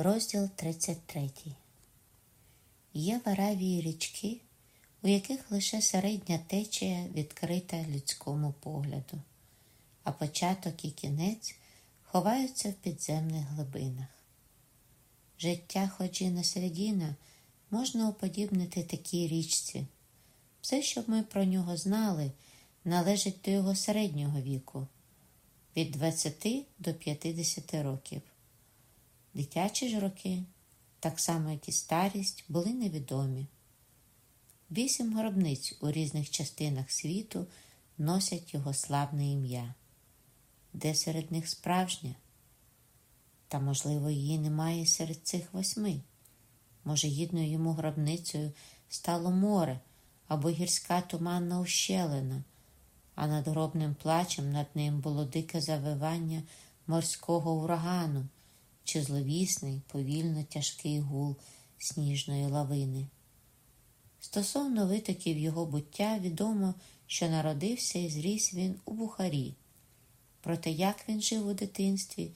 Розділ 33 Є в Аравії річки, у яких лише середня течія відкрита людському погляду, а початок і кінець ховаються в підземних глибинах. Життя Ходжіна Середіна можна уподібнити такій річці. Все, що ми про нього знали, належить до його середнього віку від 20 до 50 років. Дитячі ж роки, так само як і старість, були невідомі. Вісім гробниць у різних частинах світу носять його славне ім'я, де серед них справжня, та, можливо, її немає серед цих восьми. Може, гідною йому гробницею стало море або гірська туманна ущелина, а над гробним плачем над ним було дике завивання морського урагану чи зловісний, повільно тяжкий гул сніжної лавини. Стосовно витоків його буття відомо, що народився і зріс він у Бухарі. Проте як він жив у дитинстві,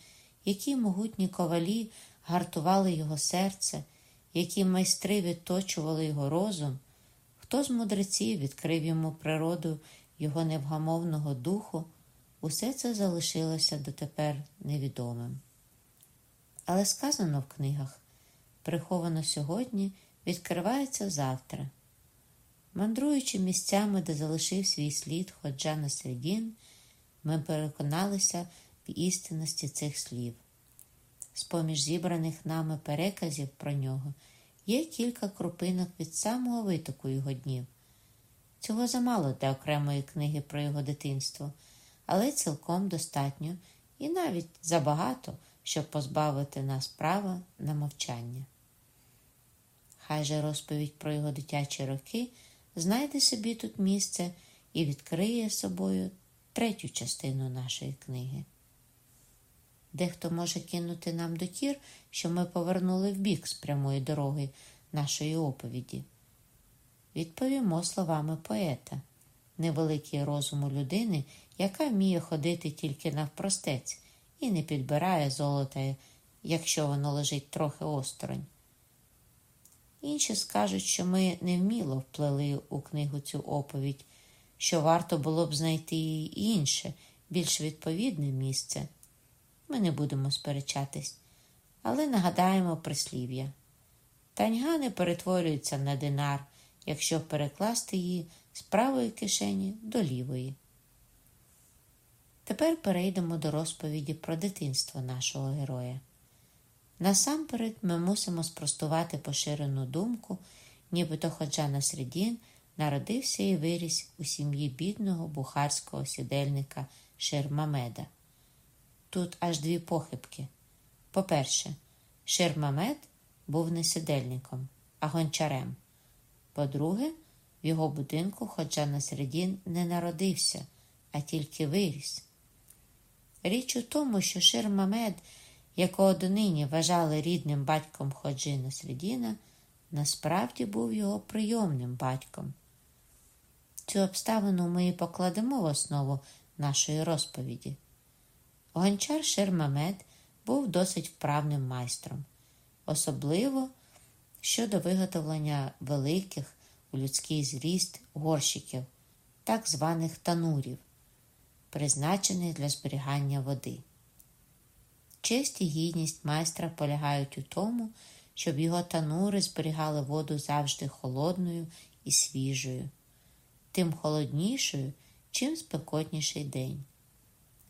які могутні ковалі гартували його серце, які майстри відточували його розум, хто з мудреців відкрив йому природу його невгамовного духу, усе це залишилося дотепер невідомим. Але сказано в книгах приховано сьогодні, відкривається завтра. Мандруючи місцями, де залишив свій слід ходжа на середін, ми переконалися в істинності цих слів. З поміж зібраних нами переказів про нього є кілька крупинок від самого витоку його днів. Цього замало для окремої книги про його дитинство, але цілком достатньо і навіть забагато щоб позбавити нас права на мовчання. Хай же розповідь про його дитячі роки знайде собі тут місце і відкриє собою третю частину нашої книги. Дехто може кинути нам докір, що ми повернули в бік з прямої дороги нашої оповіді. Відповімо словами поета, невеликий розуму людини, яка вміє ходити тільки навпростець і не підбирає золота, якщо воно лежить трохи осторонь. Інші скажуть, що ми невміло вплели у книгу цю оповідь, що варто було б знайти і інше, більш відповідне місце. Ми не будемо сперечатись, але нагадаємо прислів'я. Таньга не перетворюється на динар, якщо перекласти її з правої кишені до лівої. Тепер перейдемо до розповіді про дитинство нашого героя. Насамперед ми мусимо спростувати поширену думку, нібито Ходжа Насредін народився і виріс у сім'ї бідного бухарського сідельника Ширмамеда. Тут аж дві похибки. По-перше, Ширмамед був не сідельником, а гончарем. По-друге, в його будинку Ходжа Насредін не народився, а тільки виріс. Річ у тому, що Шир Мамед, якого донині вважали рідним батьком Ходжина Средіна, насправді був його прийомним батьком. Цю обставину ми і покладемо в основу нашої розповіді. Гончар Шир Мамед був досить вправним майстром, особливо щодо виготовлення великих у людський зріст горщиків, так званих танурів призначений для зберігання води. Честь і гідність майстра полягають у тому, щоб його танури зберігали воду завжди холодною і свіжою, тим холоднішою, чим спекотніший день.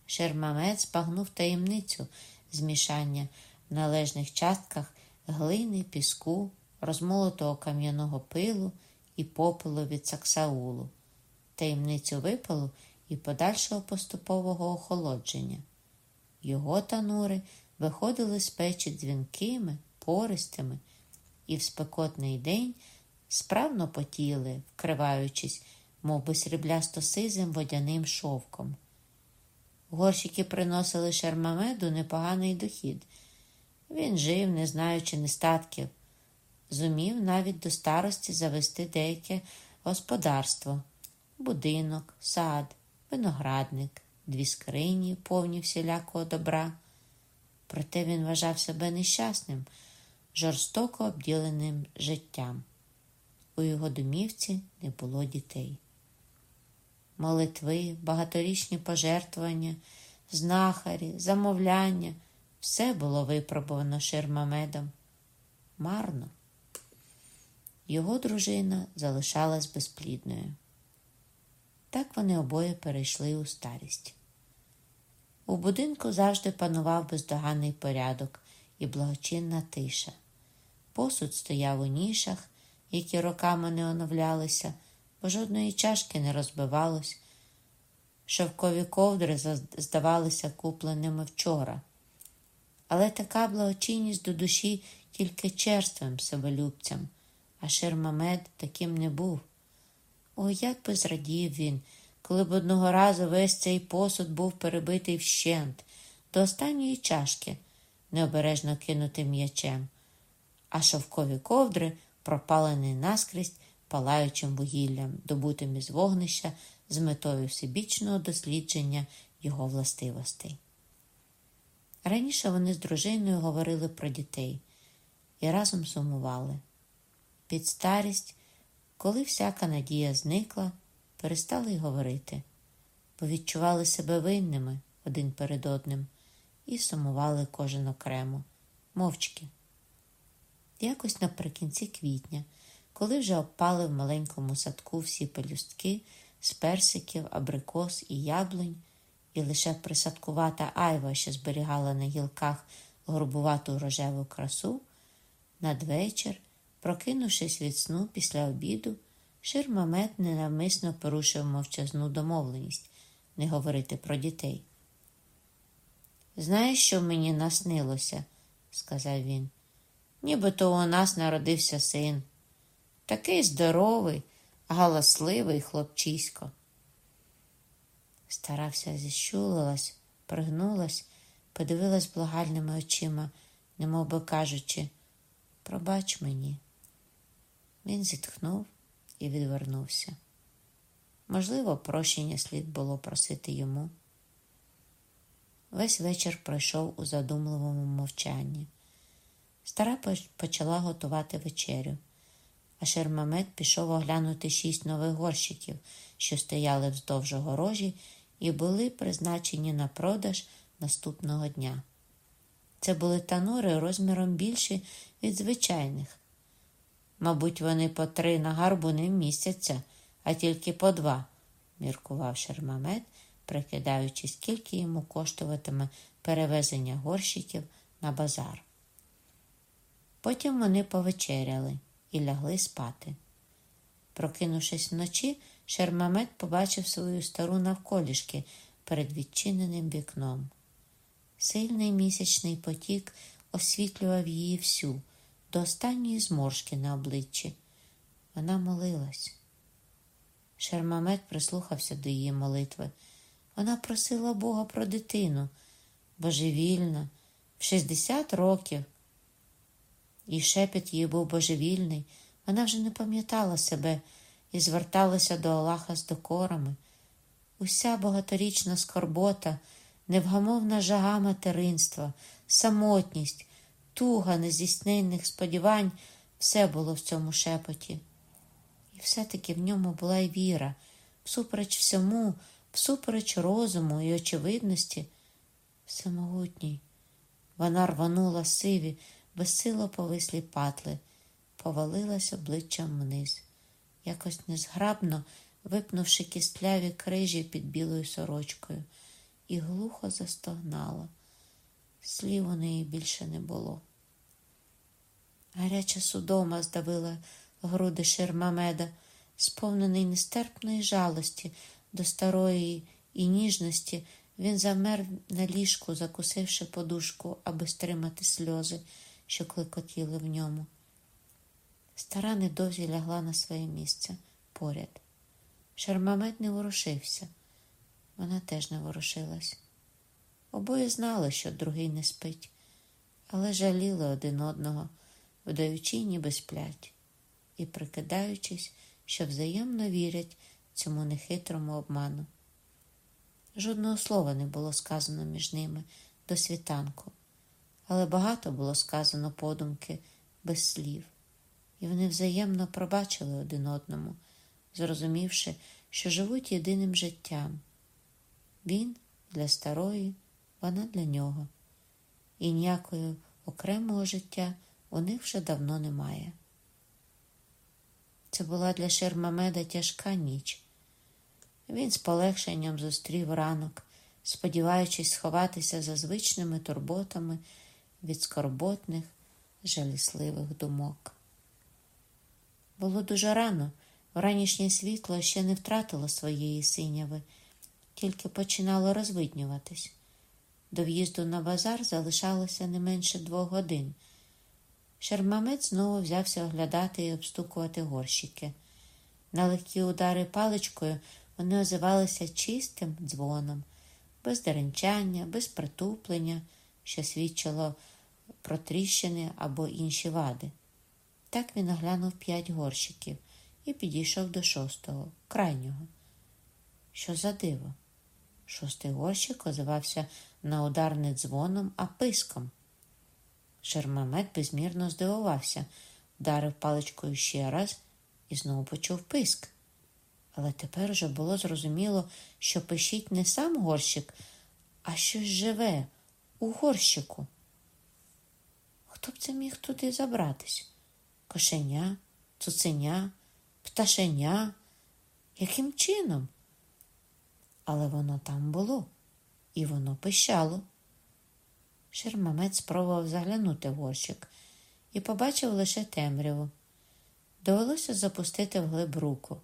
Шермамет спагнув таємницю змішання в належних частках глини, піску, розмолотого кам'яного пилу і попелу від саксаулу, таємницю випалу і подальшого поступового охолодження. Його танури виходили з печі дзвінкими, пористими, і в спекотний день справно потіли, вкриваючись, мов би сріблясто сизим водяним шовком. Горщики приносили шермамеду непоганий дохід. Він жив, не знаючи нестатків, зумів навіть до старості завести деяке господарство, будинок, сад виноградник, дві скрині, повні всілякого добра. проте він вважав себе нещасним, жорстоко обділеним життям. У його домівці не було дітей. Молитви, багаторічні пожертвування, знахарі, замовляння все було випробовано ширмамедом. Марно. Його дружина залишалась безплідною. Так вони обоє перейшли у старість. У будинку завжди панував бездоганний порядок і благочинна тиша. Посуд стояв у нішах, які роками не оновлялися, бо жодної чашки не розбивалось. Шовкові ковдри здавалися купленими вчора. Але така благочинність до душі тільки черствим себелюбцям, а Ширмамед таким не був. О, як би зрадів він, коли б одного разу весь цей посуд був перебитий вщент, до останньої чашки, необережно кинутим м'ячем, а шовкові ковдри пропалені наскрізь палаючим вугіллям, добутим із вогнища з метою всебічного дослідження його властивостей. Раніше вони з дружиною говорили про дітей і разом сумували. Під старість, коли всяка надія зникла, перестали й говорити, бо відчували себе винними один перед одним і сумували кожен окремо, мовчки. Якось наприкінці квітня, коли вже обпали в маленькому садку всі пелюстки з персиків, абрикос і яблунь, і лише присадкувата айва, що зберігала на гілках грубувату рожеву красу, надвечір, прокинувшись від сну після обіду, Ширмамет ненавмисно порушив мовчазну домовленість не говорити про дітей. Знаєш, що мені наснилося? сказав він. Нібито у нас народився син. Такий здоровий, галасливий хлопчисько. Старався зіщулилась, пригнулась, подивилась благальними очима, немов би кажучи, пробач мені. Він зітхнув і відвернувся. Можливо, прощення слід було просити йому. Весь вечір пройшов у задумливому мовчанні. Стара почала готувати вечерю, а Шермамет пішов оглянути шість нових горщиків, що стояли вздовж огорожі і були призначені на продаж наступного дня. Це були танури розміром більші від звичайних. Мабуть, вони по три на гарбу не місяця, а тільки по два, міркував Шермамет, прикидаючи, скільки йому коштуватиме перевезення горщиків на базар. Потім вони повечеряли і лягли спати. Прокинувшись вночі, Шермамет побачив свою стару навколішки перед відчиненим вікном. Сильний місячний потік освітлював її всю до останньої зморшки на обличчі. Вона молилась. Шермамет прислухався до її молитви. Вона просила Бога про дитину, божевільна, в 60 років. І шепіт її був божевільний. Вона вже не пам'ятала себе і зверталася до Аллаха з докорами. Уся багаторічна скорбота, невгамовна жага материнства, самотність, туга нездійсненних сподівань все було в цьому шепоті. І все-таки в ньому була й віра, всупереч всьому, всупереч розуму і очевидності, всемогутній. Вона рванула сиві, безсило повислі патли, повалилась обличчям вниз, якось незграбно випнувши кістляві крижі під білою сорочкою, і глухо застогнала. Слів у неї більше не було. Гаряча судома здавила груди Шермамеда, сповнений нестерпної жалості до старої і ніжності, він замер на ліжку, закусивши подушку, аби стримати сльози, що клекотіли в ньому. Стара недовзі лягла на своє місце поряд. Шермамед не ворушився, вона теж не ворушилась. Обоє знали, що другий не спить, але жаліли один одного, вдаючи, ніби сплять, і прикидаючись, що взаємно вірять цьому нехитрому обману. Жодного слова не було сказано між ними до світанку, але багато було сказано подумки без слів, і вони взаємно пробачили один одному, зрозумівши, що живуть єдиним життям. Він для старої, вона для нього, і ніякого окремого життя у них вже давно немає. Це була для Шермамеда тяжка ніч. Він з полегшенням зустрів ранок, сподіваючись сховатися за звичними турботами від скорботних, жалісливих думок. Було дуже рано, вранішнє світло ще не втратило своєї синяви, тільки починало розвиднюватись. До в'їзду на базар залишалося не менше двох годин. Шермамець знову взявся оглядати і обстукувати горщики. На легкі удари паличкою вони озивалися чистим дзвоном, без деренчання, без притуплення, що свідчило про тріщини або інші вади. Так він оглянув п'ять горщиків і підійшов до шостого, крайнього. Що за диво? Шостий горщик озивався на удар не дзвоном, а писком. Шермамет безмірно здивувався, вдарив паличкою ще раз і знову почув писк. Але тепер уже було зрозуміло, що пишіть не сам горщик, а щось живе у горщику. Хто б це міг туди забратись? Кошеня, цуценя, пташеня? Яким чином? Але воно там було, і воно пищало. Шермамець спробував заглянути в горщик і побачив лише темряву. Довелося запустити вглиб руку.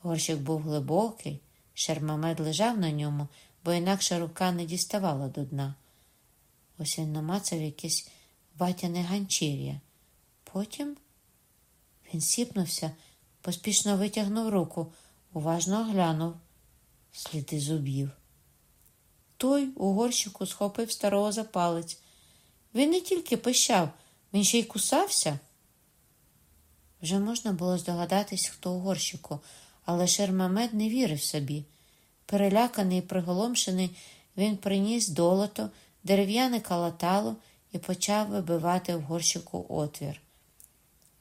Горщик був глибокий, шермамед лежав на ньому, бо інакше рука не діставала до дна. Ось він намацав якесь батяне ганчір'я. Потім він сіпнувся, поспішно витягнув руку, уважно оглянув сліди зубів. Той у горщику схопив старого за палець. Він не тільки пищав, він ще й кусався. Вже можна було здогадатись, хто у горщику, але Шермамед не вірив собі. Переляканий і приголомшений, він приніс долото, дерев'яне калатало і почав вибивати в горщику отвір.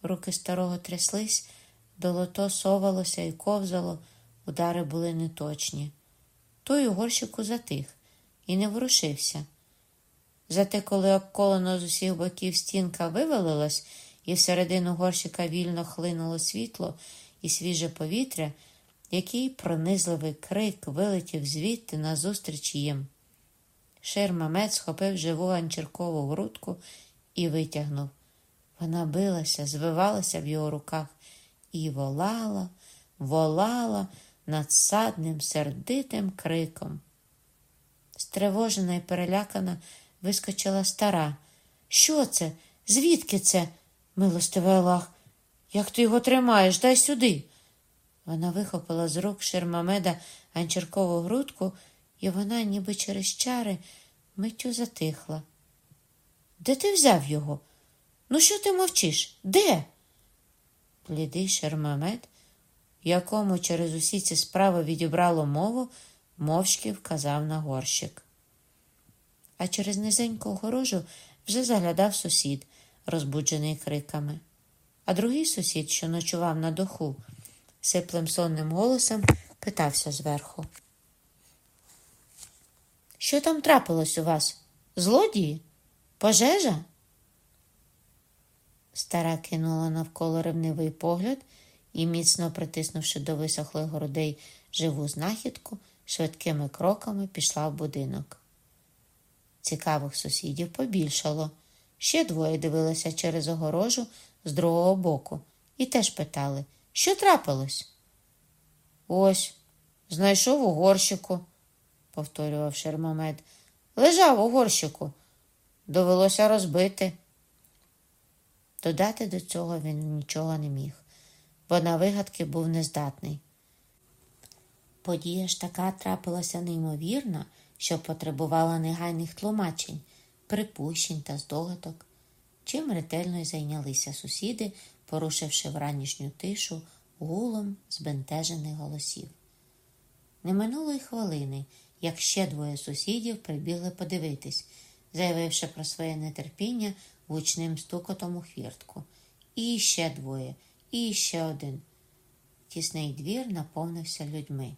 Руки старого тряслись, долото совалося і ковзало, удари були неточні. Той у горщику затих і не ворушився. Зате, коли обколено з усіх боків стінка вивалилась, і всередину горщика вільно хлинуло світло і свіже повітря, який пронизливий крик вилетів звідти назустріч їм. Шермамець схопив живу ганчіркову грудку і витягнув. Вона билася, звивалася в його руках і волала, волала надсадним, сердитим криком. Стривожена і перелякана, вискочила стара. Що це? Звідки це? Милостивий Аллах, як ти його тримаєш? Дай сюди. Вона вихопила з рук Шермамеда ганчіркову грудку, і вона, ніби через чари, миттю затихла. Де ти взяв його? Ну, що ти мовчиш? Де? Блідий Шермамед, якому через усі ці справи відібрало мову, мовчки вказав на горщик. А через низеньку огорожу вже заглядав сусід, розбуджений криками. А другий сусід, що ночував на доху, сиплим сонним голосом питався зверху. Що там трапилось у вас? Злодії? Пожежа? Стара кинула навколо ревнивий погляд і, міцно притиснувши до висохлих грудей живу знахідку, швидкими кроками пішла в будинок. Цікавих сусідів побільшало. Ще двоє дивилися через огорожу з другого боку і теж питали, що трапилось? Ось, знайшов у горщику, повторював Шермамед. Лежав у горщику. Довелося розбити. Додати до цього він нічого не міг, бо на вигадки був нездатний. Подія ж така трапилася неймовірна, що потребувала негайних тлумачень, припущень та здогадок, чим ретельно й зайнялися сусіди, порушивши вранішню тишу гулом збентежених голосів. Не минуло й хвилини, як ще двоє сусідів прибігли подивитись, заявивши про своє нетерпіння гучним стукотом у хвіртку. І ще двоє, і ще один. Тісний двір наповнився людьми.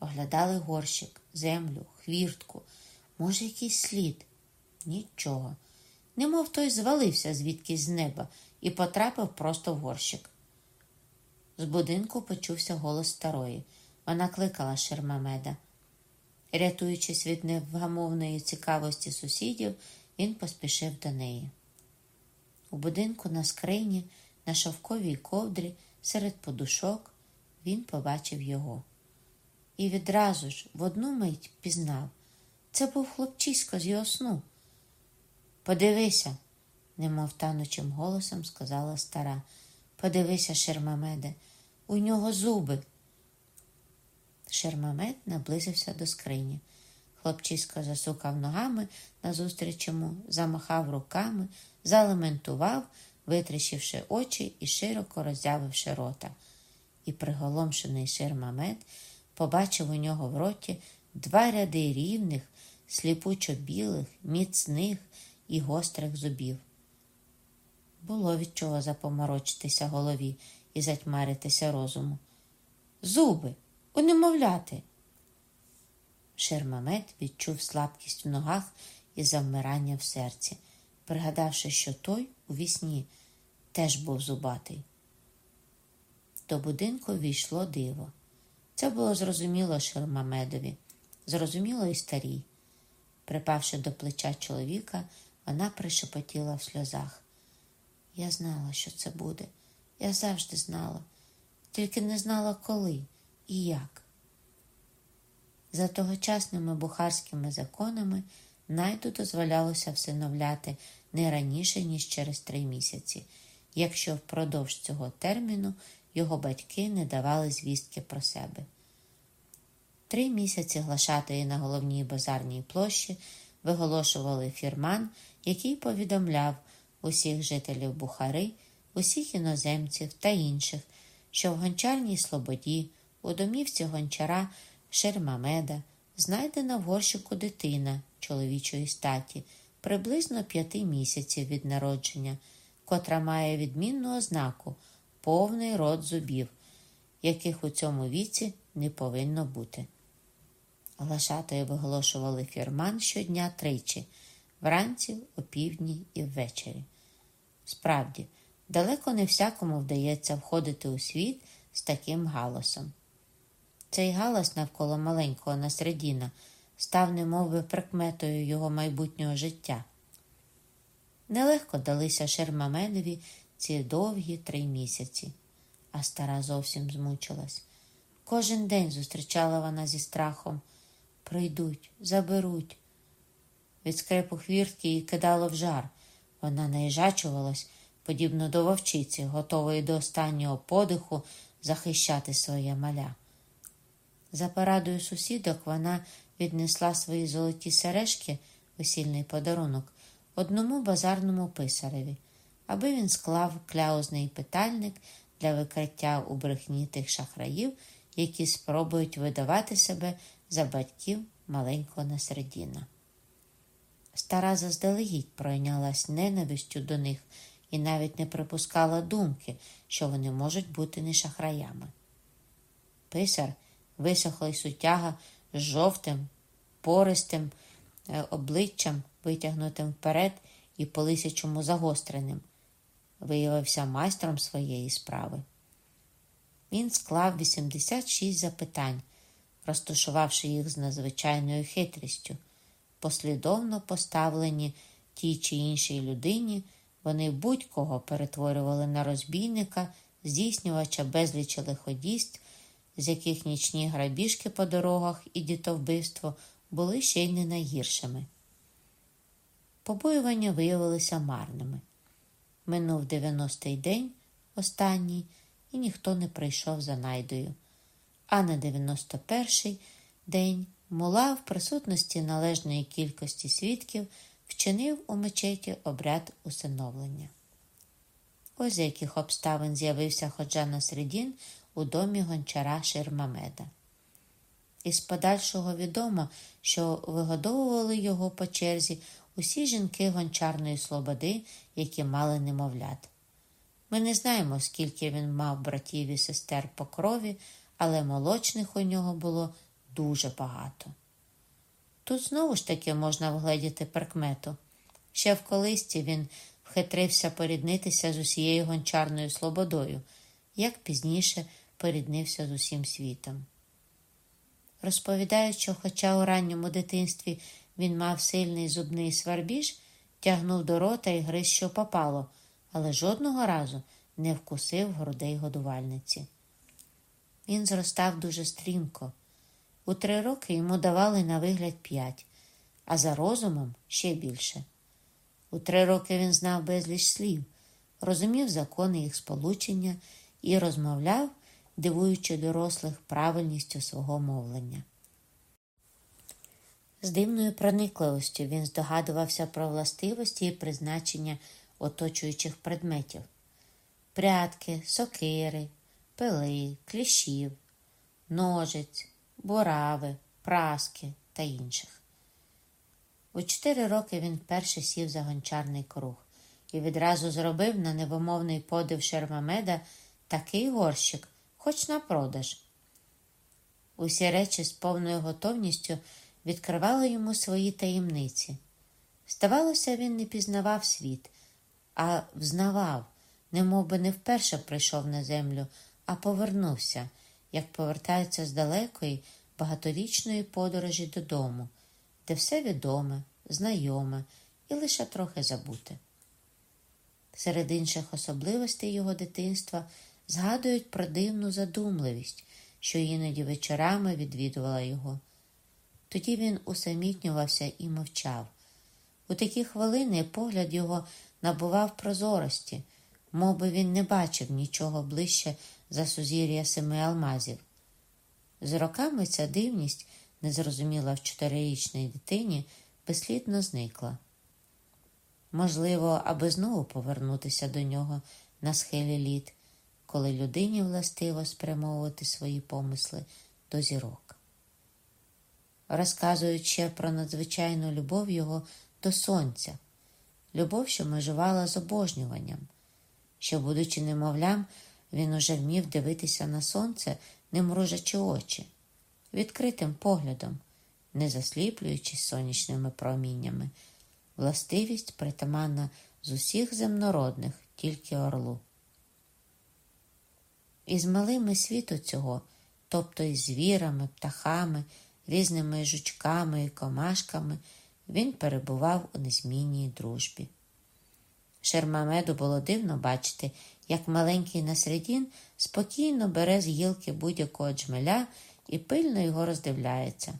Оглядали горщик, землю, хвіртку. Може, якийсь слід? Нічого. Немов той звалився звідкись з неба і потрапив просто в горщик. З будинку почувся голос старої. Вона кликала Шермамеда. Рятуючись від невгамовної цікавості сусідів, він поспішив до неї. У будинку на скрині, на шовковій ковдрі, серед подушок, він побачив його. І відразу ж в одну мить пізнав це був хлопчисько з його сну. Подивися, немов танучим голосом сказала стара. Подивися, Шермамеде, у нього зуби. Шермамед наблизився до скрині. Хлопчисько засукав ногами назустріч йому, замахав руками, залементував, витріщивши очі і широко роззявивши рота. І приголомшений Шермамед побачив у нього в роті два ряди рівних, сліпучо білих, міцних і гострих зубів. Було від чого запоморочитися голові і затьмаритися розуму. Зуби, унемовляти. Шермамет відчув слабкість в ногах і завмирання в серці, пригадавши, що той у вісні теж був зубатий. До будинку війшло диво. Це було зрозуміло Шермамедові, зрозуміло і старій. Припавши до плеча чоловіка, вона пришепотіла в сльозах. Я знала, що це буде. Я завжди знала, тільки не знала коли і як. За тогочасними бухарськими законами найду дозволялося всиновляти не раніше, ніж через три місяці, якщо впродовж цього терміну його батьки не давали звістки про себе. Три місяці глашатої на головній базарній площі виголошували фірман, який повідомляв усіх жителів Бухари, усіх іноземців та інших, що в гончарній Слободі, у домівці гончара Шермамеда, знайдена в горщику дитина чоловічої статі, приблизно п'яти місяців від народження, котра має відмінну ознаку повний рот зубів, яких у цьому віці не повинно бути. Глашатою виголошували фірман щодня тричі вранці, опівдні і ввечері. Справді, далеко не всякому вдається входити у світ з таким галасом. Цей галас навколо маленького Насредіна став немови прикметою його майбутнього життя. Нелегко далися Шермамедові ці довгі три місяці, а стара зовсім змучилась. Кожен день зустрічала вона зі страхом прийдуть, заберуть. Від скрипу хвіртки її кидало в жар. Вона наїжачувалась, подібно до вовчиці, готової до останнього подиху захищати своє маля. За порадою сусідок вона віднесла свої золоті сережки, весільний подарунок, одному базарному писареві, аби він склав кляузний питальник для викриття у брехні тих шахраїв, які спробують видавати себе за батьків маленького Насредіна. Стара заздалегідь пройнялась ненавистю до них і навіть не припускала думки, що вони можуть бути не шахраями. Писар, висохлий сутяга з жовтим, пористим е, обличчям, витягнутим вперед і по лисячому загостреним, виявився майстром своєї справи. Він склав 86 запитань, розташувавши їх з надзвичайною хитрістю послідовно поставлені тій чи іншій людині, вони будь-кого перетворювали на розбійника, здійснювача безлічі лиходійств, з яких нічні грабіжки по дорогах і дітовбивство були ще й не найгіршими. Побоювання виявилися марними. Минув 90-й день, останній, і ніхто не прийшов за найдою. А на 91-й день Мула в присутності належної кількості свідків вчинив у мечеті обряд усиновлення. Ось з яких обставин з'явився ходжа Насредін у домі гончара Ширмамеда. Із подальшого відомо, що вигодовували його по черзі усі жінки гончарної слободи, які мали немовлят. Ми не знаємо, скільки він мав братів і сестер по крові, але молочних у нього було дуже багато. Тут знову ж таки можна вгледіти прикмету. Ще в колисці він вхитрився поріднитися з усією гончарною слободою, як пізніше поріднився з усім світом. Розповідають, що, хоча у ранньому дитинстві він мав сильний зубний сварбіж, тягнув до рота і гриз, що попало, але жодного разу не вкусив грудей годувальниці. Він зростав дуже стрімко. У три роки йому давали на вигляд п'ять, а за розумом ще більше. У три роки він знав безліч слів, розумів закони їх сполучення і розмовляв, дивуючи дорослих правильністю свого мовлення. З дивною проникливостю він здогадувався про властивості і призначення оточуючих предметів прядки, сокири, пили, кліщів, ножиць, бурави, праски та інших. У чотири роки він вперше сів за гончарний круг і відразу зробив на невимовний подив Шермамеда такий горщик, хоч на продаж. Усі речі з повною готовністю відкривали йому свої таємниці. Здавалося, він не пізнавав світ, а взнавав, немов би не вперше прийшов на землю, а повернувся, як повертаються з далекої багаторічної подорожі додому, де все відоме, знайоме і лише трохи забуте. Серед інших особливостей його дитинства згадують про дивну задумливість, що іноді вечорами відвідувала його. Тоді він усамітнювався і мовчав. У такі хвилини погляд його набував прозорості, мов би він не бачив нічого ближче за сузір'я семи алмазів. З роками ця дивність, незрозуміла в чотирирічній дитині, безслідно зникла. Можливо, аби знову повернутися до нього на схилі літ, коли людині властиво спрямовувати свої помисли до зірок. Розказують ще про надзвичайну любов його до сонця, любов, що межувала з обожнюванням, що, будучи немовлям, він уже вмів дивитися на сонце, не мружачи очі, відкритим поглядом, не засліплюючись сонячними проміннями, властивість притаманна з усіх земнородних, тільки орлу. Із малими світу цього, тобто із звірами, птахами, різними жучками і комашками, він перебував у незмінній дружбі. Шермамеду було дивно бачити, як маленький Насредін спокійно бере з гілки будь-якого джмеля і пильно його роздивляється,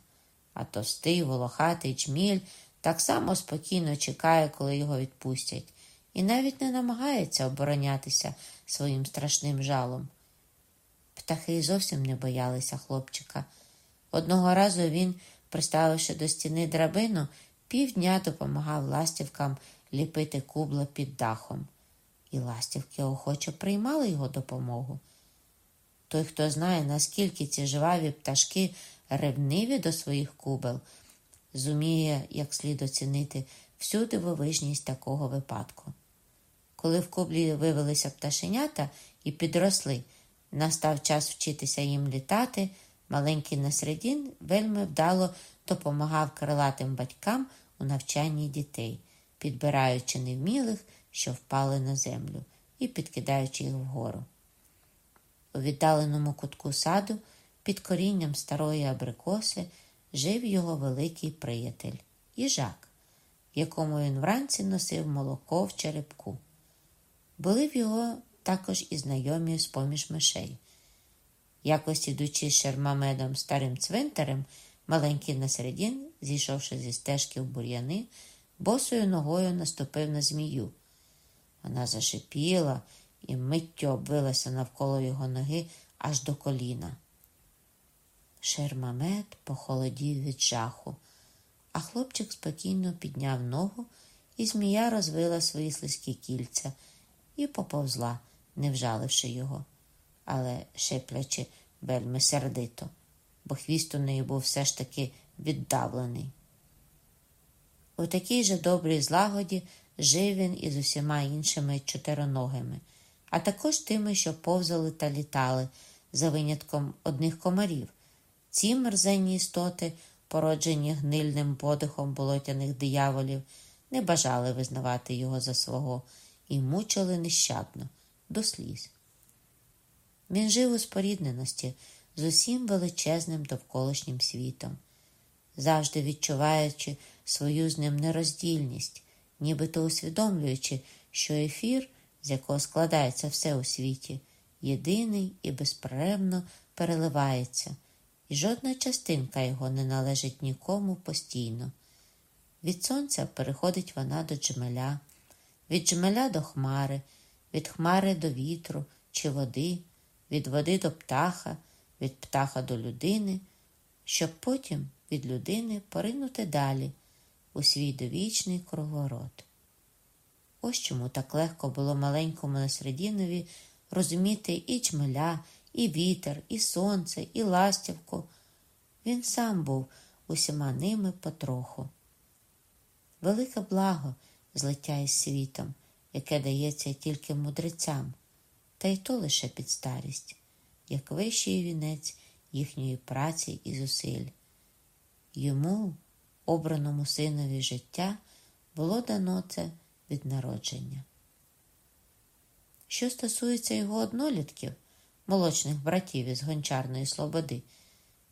а товстий, волохатий джміль так само спокійно чекає, коли його відпустять, і навіть не намагається оборонятися своїм страшним жалом. Птахи зовсім не боялися хлопчика. Одного разу він, приставивши до стіни драбину, півдня допомагав ластівкам ліпити кубла під дахом, і ластівки охоче приймали його допомогу. Той, хто знає, наскільки ці жваві пташки ревниві до своїх кубел, зуміє як слід оцінити всю дивовижність такого випадку. Коли в кублі вивелися пташенята і підросли, настав час вчитися їм літати, маленький Насредін вельми вдало допомагав крилатим батькам у навчанні дітей, підбираючи невмілих, що впали на землю, і підкидаючи їх вгору. У віддаленому кутку саду під корінням старої абрикоси жив його великий приятель їжак, якому він вранці носив молоко в черепку. Були в його також і знайомі з поміж мишей. Якось ідучи з Шермамедом старим цвинтарем, маленький Насередін, зійшовши зі стежки в бур'яни, босою ногою наступив на змію. Вона зашипіла і миттю обвилася навколо його ноги аж до коліна. Шермамед похолодів від жаху, а хлопчик спокійно підняв ногу, і змія розвила свої слизькі кільця і поповзла, не вжаливши його, але шиплячи вельми сердито, бо хвіст у неї був все ж таки віддавлений. У такій же добрій злагоді жив він із усіма іншими чотироногими, а також тими, що повзали та літали, за винятком одних комарів. Ці мерзенні істоти, породжені гнильним подихом болотяних дияволів, не бажали визнавати його за свого і мучили нещадно до сліз. Він жив у спорідненості з усім величезним довколишнім світом, завжди відчуваючи свою з ним нероздільність, нібито усвідомлюючи, що ефір, з якого складається все у світі, єдиний і безперервно переливається, і жодна частинка його не належить нікому постійно. Від сонця переходить вона до джмеля, від джмеля до хмари, від хмари до вітру чи води, від води до птаха, від птаха до людини, щоб потім від людини поринути далі у свій довічний круговорот. Ось чому так легко було маленькому Насредінові розуміти і чмеля, і вітер, і сонце, і ластівку. Він сам був усіма ними потроху. Велике благо злиття із світом, яке дається тільки мудрецям, та й то лише під старість, як вищий вінець їхньої праці і зусиль. Йому, обраному синові життя, було дано це від народження. Що стосується його однолітків, молочних братів із гончарної слободи,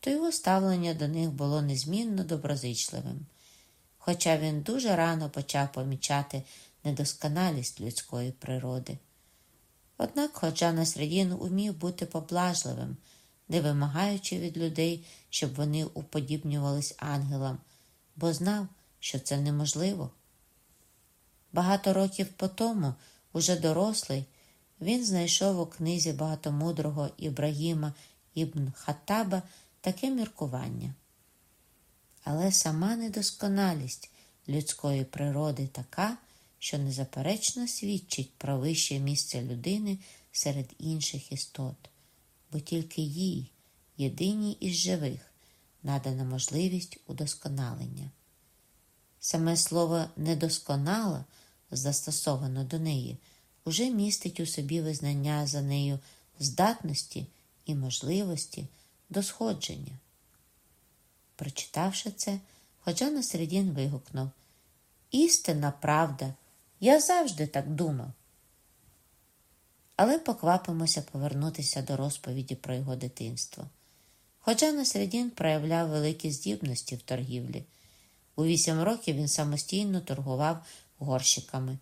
то його ставлення до них було незмінно доброзичливим, хоча він дуже рано почав помічати недосконалість людської природи. Однак Ходжа Насредін умів бути поблажливим, не вимагаючи від людей, щоб вони уподібнювались ангелам, бо знав, що це неможливо. Багато років по тому, уже дорослий, він знайшов у книзі багатомудрого Ібрагіма Ібн Хаттаба таке міркування. Але сама недосконалість людської природи така, що незаперечно свідчить про вище місце людини серед інших істот, бо тільки їй, єдиній із живих, надана можливість удосконалення. Саме слово недосконало, застосовано до неї, уже містить у собі визнання за нею здатності і можливості до сходження. Прочитавши це, Ходжа Насредін вигукнув Істинна правда, я завжди так думав. Але поквапимося повернутися до розповіді про його дитинство. Ходжа Насредін проявляв великі здібності в торгівлі. У вісім років він самостійно торгував горщиками.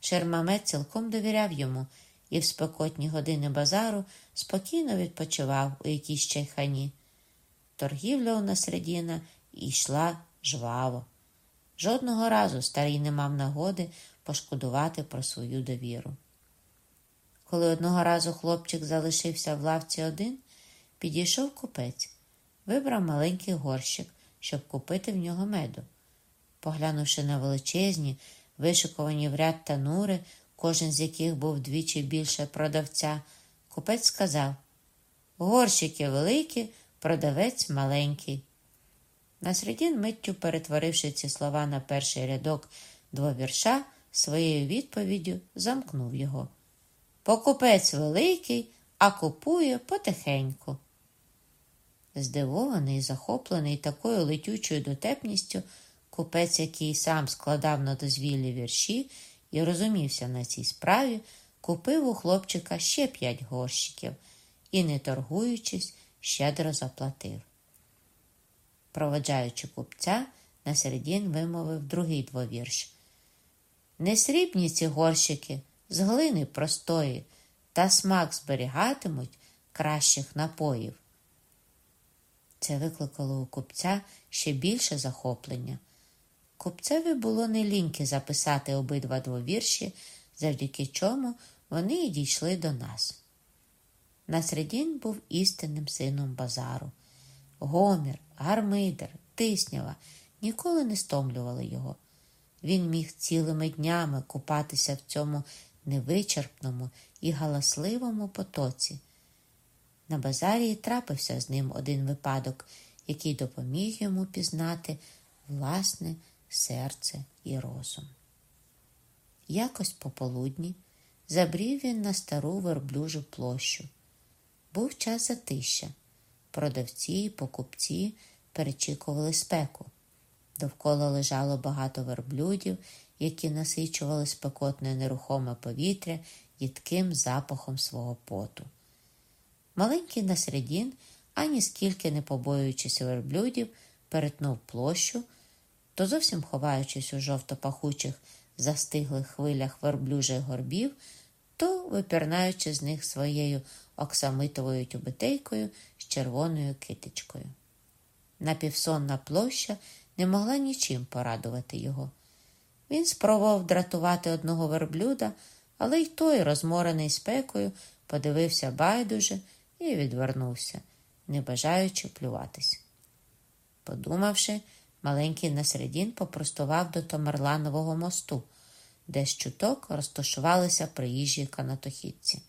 Шермамет цілком довіряв йому і в спекотні години базару спокійно відпочивав у якійсь чайхані. Торгівля у Насредіна йшла жваво. Жодного разу старий не мав нагоди пошкодувати про свою довіру. Коли одного разу хлопчик залишився в лавці один, підійшов купець, вибрав маленький горщик, щоб купити в нього меду. Поглянувши на величезні, вишиковані в ряд танури, кожен з яких був двічі більше продавця, купець сказав Горщики великі, продавець маленький. Насредін, миттю перетворивши ці слова на перший рядок двовірша, своєю відповіддю замкнув його. Покупець великий, а купує потихеньку. Здивований, захоплений такою летючою дотепністю, купець, який сам складав на дозвіллі вірші і розумівся на цій справі, купив у хлопчика ще п'ять горщиків і, не торгуючись, щедро заплатив. Проводжаючи купця, на середін вимовив другий двовірш. Не срібні ці горщики з глини простої, та смак зберігатимуть кращих напоїв. Це викликало у купця ще більше захоплення. Купцеві було не ліньки записати обидва двовірші, завдяки чому вони й дійшли до нас. Насредін був істинним сином базару. Гомір, гармидер, тиснява ніколи не стомлювали його. Він міг цілими днями купатися в цьому невичерпному і галасливому потоці. На базарі трапився з ним один випадок, який допоміг йому пізнати власне серце і розум. Якось пополудні забрів він на стару верблюжу площу. Був час затища. Продавці і покупці перечікували спеку. Довкола лежало багато верблюдів, які насичували спекотне нерухоме повітря їдким запахом свого поту. Маленький Насредін, ані скільки не побоюючись верблюдів, перетнув площу, то зовсім ховаючись у жовто-пахучих застиглих хвилях верблюжих горбів, то випірнаючи з них своєю оксамитовою тюбетейкою з червоною китичкою. Напівсонна площа не могла нічим порадувати його. Він спробував дратувати одного верблюда, але й той, розморений спекою, подивився байдуже і відвернувся, не бажаючи плюватись. Подумавши, маленький Насредін попростував до Томерланового мосту, де з чуток розташувалися приїжджі канатохідці.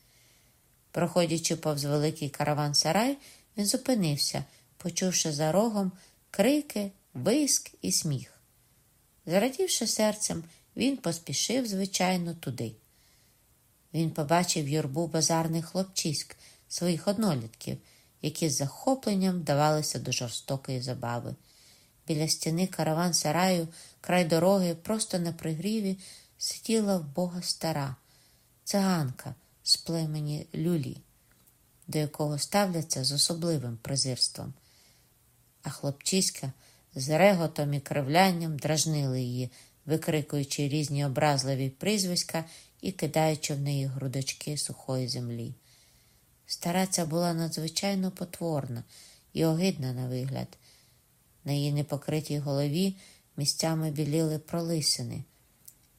Проходячи повз великий караван сарай, він зупинився, почувши за рогом крики, виск і сміх. Зрадівши серцем, він поспішив, звичайно, туди. Він побачив юрбу базарних хлопчиськ, своїх однолітків, які з захопленням вдавалися до жорстокої забави. Біля стіни караван сараю, край дороги, просто на пригріві, сиділа вбога стара, циганка з племені люлі, до якого ставляться з особливим презирством. А хлопчиська з реготом і кривлянням дражнили її, викрикуючи різні образливі прізвиська і кидаючи в неї грудочки сухої землі. Стара ця була надзвичайно потворна і огидна на вигляд. На її непокритій голові місцями біліли пролисини.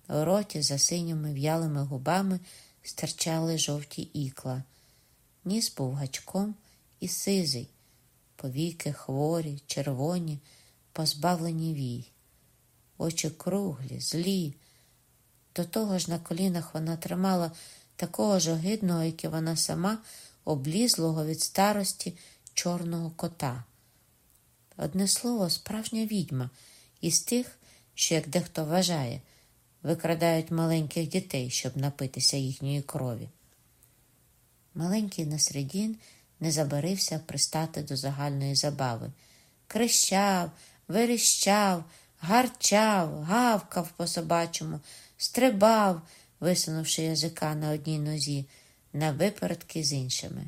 У роті за синіми в'ялими губами стирчали жовті ікла. Ніс був гачком і сизий, повіки хворі, червоні, позбавлені вій, очі круглі, злі. До того ж на колінах вона тримала такого ж огидного, як і вона сама, облізлого від старості чорного кота. Одне слово, справжня відьма із тих, що, як дехто вважає, викрадають маленьких дітей, щоб напитися їхньої крові. Маленький Насредін не забарився пристати до загальної забави. Крещав, верещав, гарчав, гавкав по собачому, стрибав, висунувши язика на одній нозі, на випередки з іншими.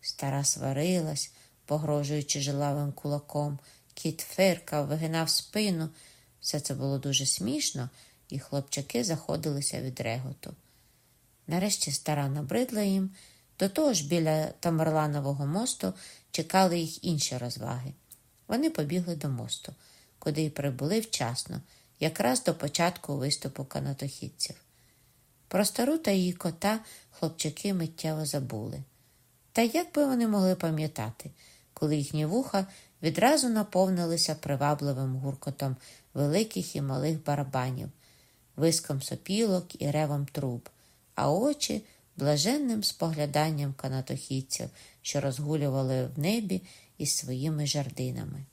Стара сварилась, погрожуючи жилавим кулаком, кіт фиркав, вигинав спину. Все це було дуже смішно, і хлопчаки заходилися від реготу. Нарешті стара набридла їм, до того ж біля Тамерланового мосту чекали їх інші розваги. Вони побігли до мосту, куди й прибули вчасно, якраз до початку виступу канатохідців. Про стару та її кота хлопчаки миттєво забули. Та як би вони могли пам'ятати, коли їхні вуха відразу наповнилися привабливим гуркотом великих і малих барабанів, виском сопілок і ревом труб, а очі блаженним спогляданням канатохідців, що розгулювали в небі із своїми жардинами.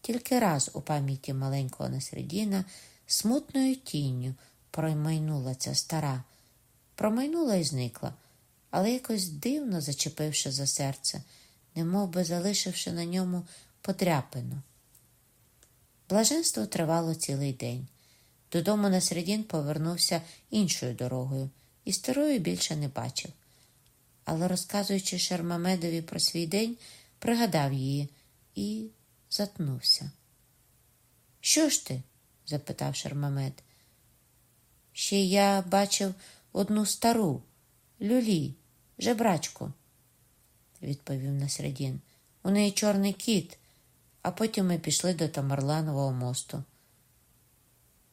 Тільки раз у пам'яті маленького Насредіна смутною тінню промайнула ця стара, промайнула і зникла, але якось дивно зачепивши за серце, немов би залишивши на ньому подряпину. Блаженство тривало цілий день. Додому Насредін повернувся іншою дорогою і старою більше не бачив. Але, розказуючи Шермамедові про свій день, пригадав її і затнувся. Що ж ти? запитав Шермамед. Ще я бачив одну стару, люлі, жебрачку, відповів Насредін. У неї чорний кіт, а потім ми пішли до Тамарланового мосту.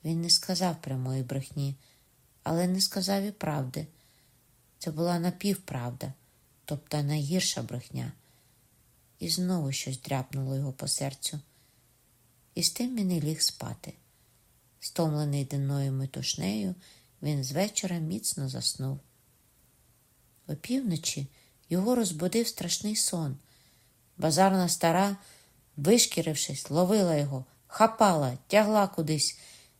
Він не сказав прямої брехні, але не сказав і правди. Це була напівправда, тобто найгірша брехня. І знову щось дряпнуло його по серцю. І з тим він і ліг спати. Стомлений денною метушнею, він з вечора міцно заснув. Опівночі його розбудив страшний сон. Базарна стара, вишкірившись, ловила його, хапала, тягла кудись,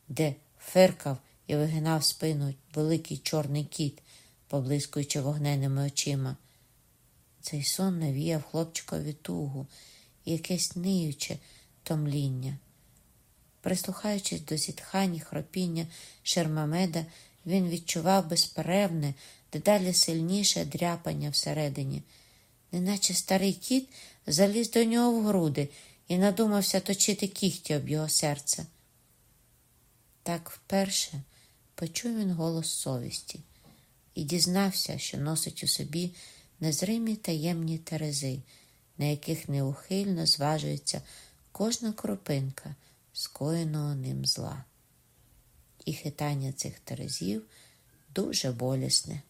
де фиркав і вигинав спину великий чорний кіт, поблискуючи вогненими очима. Цей сон навіяв хлопчикові тугу і якесь ниюче томління. Прислухаючись до зітхань і хропіння Шермамеда, він відчував безперервне, дедалі сильніше дряпання всередині, неначе старий кіт заліз до нього в груди і надумався точити кігті об його серце. Так вперше почув він голос совісті і дізнався, що носить у собі незримі таємні терези, на яких неухильно зважується кожна кропинка скоєного ним зла. І хитання цих терезів дуже болісне.